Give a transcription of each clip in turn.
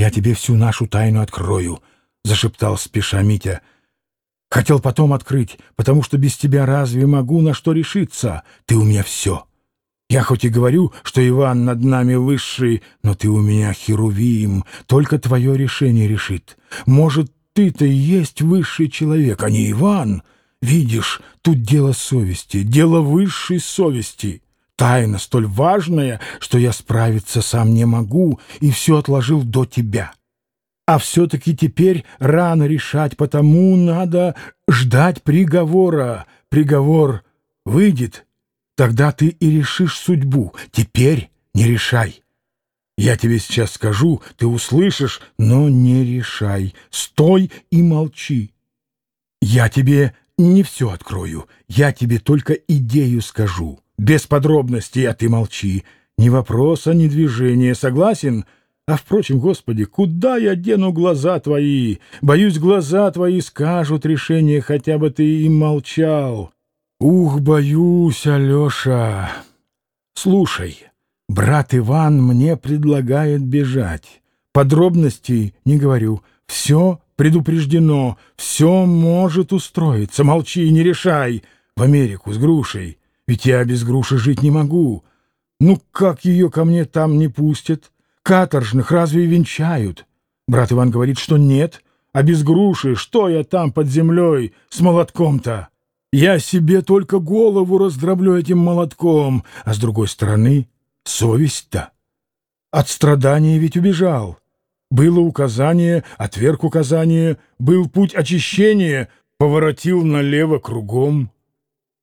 Я тебе всю нашу тайну открою, — зашептал спеша Митя. Хотел потом открыть, потому что без тебя разве могу на что решиться? Ты у меня все. Я хоть и говорю, что Иван над нами высший, но ты у меня херувим, только твое решение решит. Может, ты-то и есть высший человек, а не Иван? Видишь, тут дело совести, дело высшей совести. Тайна столь важная, что я справиться сам не могу и все отложил до тебя. А все-таки теперь рано решать, потому надо ждать приговора. Приговор выйдет, тогда ты и решишь судьбу. Теперь не решай. Я тебе сейчас скажу, ты услышишь, но не решай. Стой и молчи. Я тебе не все открою, я тебе только идею скажу. Без подробностей, а ты молчи. Ни вопроса, ни движения. Согласен? — а, впрочем, Господи, куда я дену глаза Твои? Боюсь, глаза Твои скажут решение, хотя бы Ты им молчал. Ух, боюсь, Алеша. Слушай, брат Иван мне предлагает бежать. Подробностей не говорю. Все предупреждено, все может устроиться. Молчи, не решай. В Америку с грушей. Ведь я без груши жить не могу. Ну, как ее ко мне там не пустят? Каторжных разве венчают? Брат Иван говорит, что нет, а без груши что я там под землей с молотком-то? Я себе только голову раздроблю этим молотком, а с другой стороны совесть-то. От страдания ведь убежал. Было указание, отверг указание, был путь очищения, поворотил налево кругом.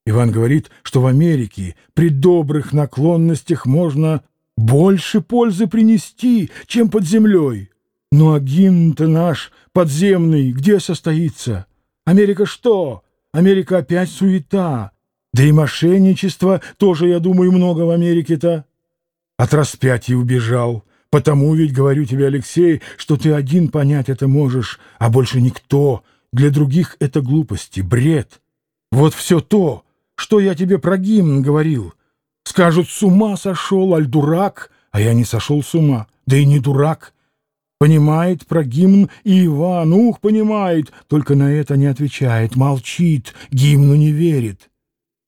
Иван говорит, что в Америке при добрых наклонностях можно больше пользы принести, чем под землей. Ну а гимн-то наш подземный где состоится? Америка что? Америка опять суета. Да и мошенничество тоже, я думаю, много в Америке-то. От распятия убежал. Потому ведь говорю тебе, Алексей, что ты один понять это можешь, а больше никто. Для других это глупости, бред. Вот все то, что я тебе про гимн говорил. Скажут, с ума сошел, аль дурак, а я не сошел с ума, да и не дурак. Понимает про гимн и Иван, ух, понимает, только на это не отвечает, молчит, гимну не верит.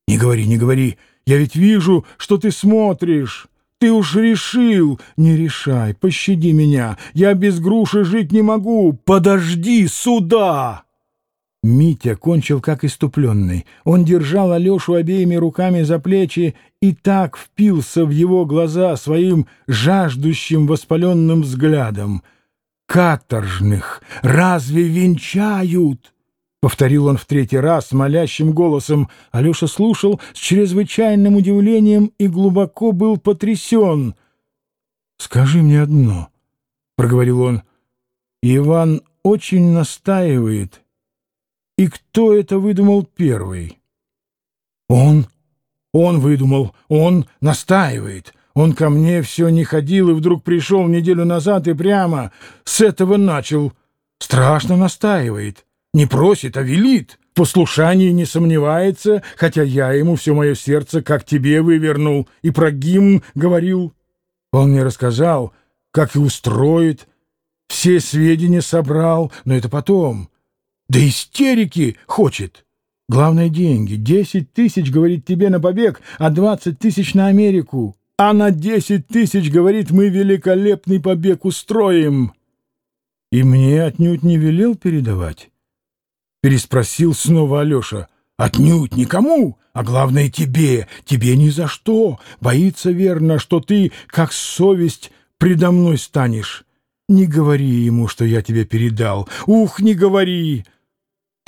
Не говори, не говори, я ведь вижу, что ты смотришь. Ты уж решил, не решай, пощади меня, я без груши жить не могу, подожди сюда!» Митя кончил как иступленный. Он держал Алешу обеими руками за плечи и так впился в его глаза своим жаждущим воспаленным взглядом. «Каторжных разве венчают?» — повторил он в третий раз молящим голосом. Алеша слушал с чрезвычайным удивлением и глубоко был потрясен. «Скажи мне одно», — проговорил он. «Иван очень настаивает». И кто это выдумал первый? Он. Он выдумал. Он настаивает. Он ко мне все не ходил и вдруг пришел неделю назад и прямо с этого начал. Страшно настаивает. Не просит, а велит. В не сомневается, хотя я ему все мое сердце как тебе вывернул и про гимн говорил. Он мне рассказал, как и устроит. Все сведения собрал, но это потом. Да истерики хочет. Главное — деньги. Десять тысяч, говорит, тебе на побег, а двадцать тысяч на Америку. А на десять тысяч, говорит, мы великолепный побег устроим. И мне отнюдь не велел передавать. Переспросил снова Алеша. Отнюдь никому, а главное тебе, тебе ни за что. Боится верно, что ты, как совесть, предо мной станешь. Не говори ему, что я тебе передал. Ух, не говори!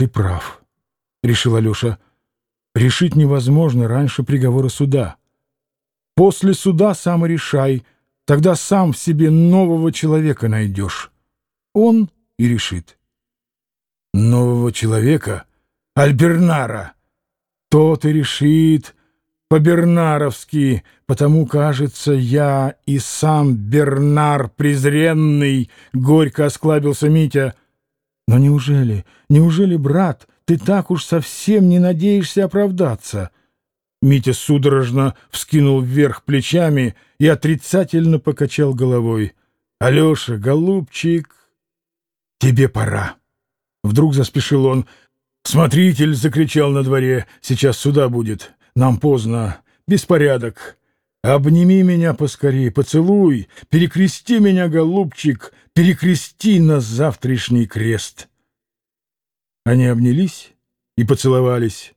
«Ты прав», — решил Алеша. «Решить невозможно раньше приговора суда. После суда сам решай, тогда сам в себе нового человека найдешь. Он и решит». «Нового человека? Альбернара!» «Тот и решит по-бернаровски, потому, кажется, я и сам Бернар презренный», — горько осклабился Митя, — но неужели, неужели, брат, ты так уж совсем не надеешься оправдаться? Митя судорожно вскинул вверх плечами и отрицательно покачал головой. Алеша, голубчик, тебе пора. Вдруг заспешил он. Смотритель закричал на дворе. Сейчас сюда будет. Нам поздно. Беспорядок. Обними меня поскорее, поцелуй, перекрести меня, голубчик, перекрести на завтрашний крест. Они обнялись и поцеловались.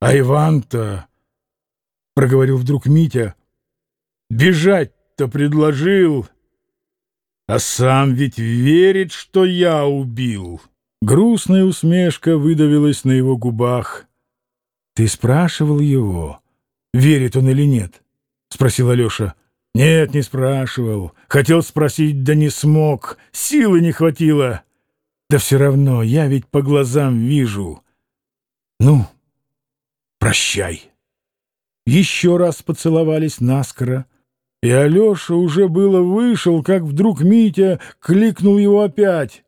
А Иван-то, — проговорил вдруг Митя, — бежать-то предложил, а сам ведь верит, что я убил. Грустная усмешка выдавилась на его губах. Ты спрашивал его, верит он или нет? — спросил Алеша. Нет, не спрашивал. Хотел спросить, да не смог. Силы не хватило. Да все равно, я ведь по глазам вижу. Ну, прощай. Еще раз поцеловались наскоро, и Алеша уже было вышел, как вдруг Митя кликнул его опять.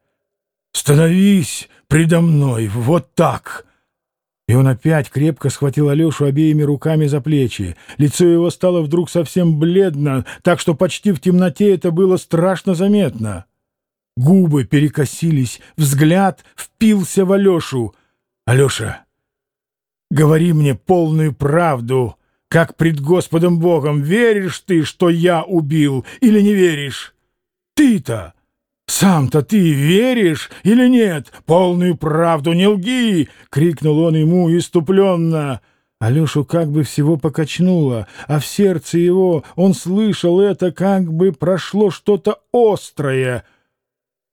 «Становись предо мной, вот так!» И он опять крепко схватил Алешу обеими руками за плечи. Лицо его стало вдруг совсем бледно, так что почти в темноте это было страшно заметно. Губы перекосились, взгляд впился в Алешу. «Алеша, говори мне полную правду, как пред Господом Богом. Веришь ты, что я убил, или не веришь? Ты-то, сам-то ты веришь или нет? Полную правду не лги!» — крикнул он ему иступленно. Алешу как бы всего покачнуло, а в сердце его он слышал это, как бы прошло что-то острое —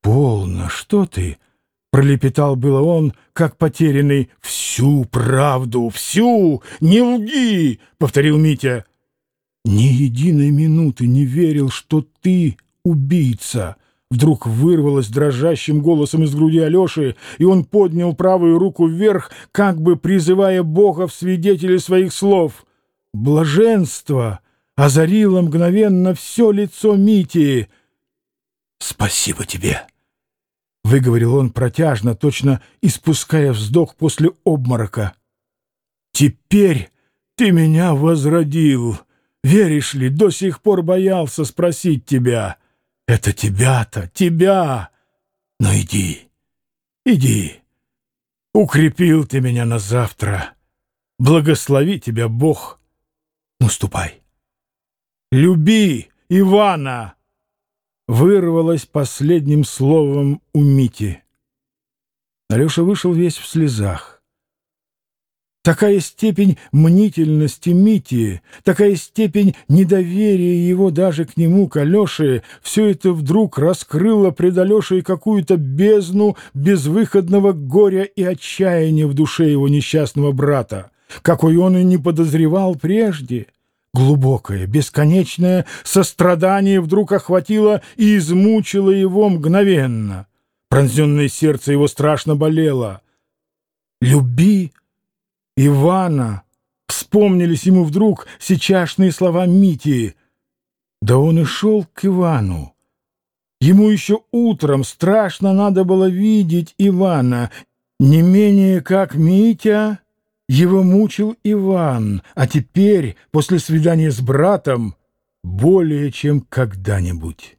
«Полно, что ты?» — пролепетал было он, как потерянный. «Всю правду, всю! Не лги!» — повторил Митя. «Ни единой минуты не верил, что ты убийца!» Вдруг вырвалось дрожащим голосом из груди Алеши, и он поднял правую руку вверх, как бы призывая Бога в свидетели своих слов. Блаженство озарило мгновенно все лицо Мити. «Спасибо тебе!» — выговорил он протяжно, точно испуская вздох после обморока. «Теперь ты меня возродил. Веришь ли, до сих пор боялся спросить тебя. Это тебя-то, тебя. Но иди, иди. Укрепил ты меня на завтра. Благослови тебя Бог. Ну, ступай. Люби Ивана!» вырвалось последним словом у Мити. Алеша вышел весь в слезах. Такая степень мнительности Мити, такая степень недоверия его даже к нему, к Алёше, все это вдруг раскрыло пред Алешей какую-то бездну безвыходного горя и отчаяния в душе его несчастного брата, какой он и не подозревал прежде. Глубокое, бесконечное сострадание вдруг охватило и измучило его мгновенно. Пронзенное сердце его страшно болело. «Люби Ивана!» Вспомнились ему вдруг сейчасшные слова Мити. Да он и шел к Ивану. Ему еще утром страшно надо было видеть Ивана, не менее как Митя его мучил Иван, а теперь, после свидания с братом, более чем когда-нибудь.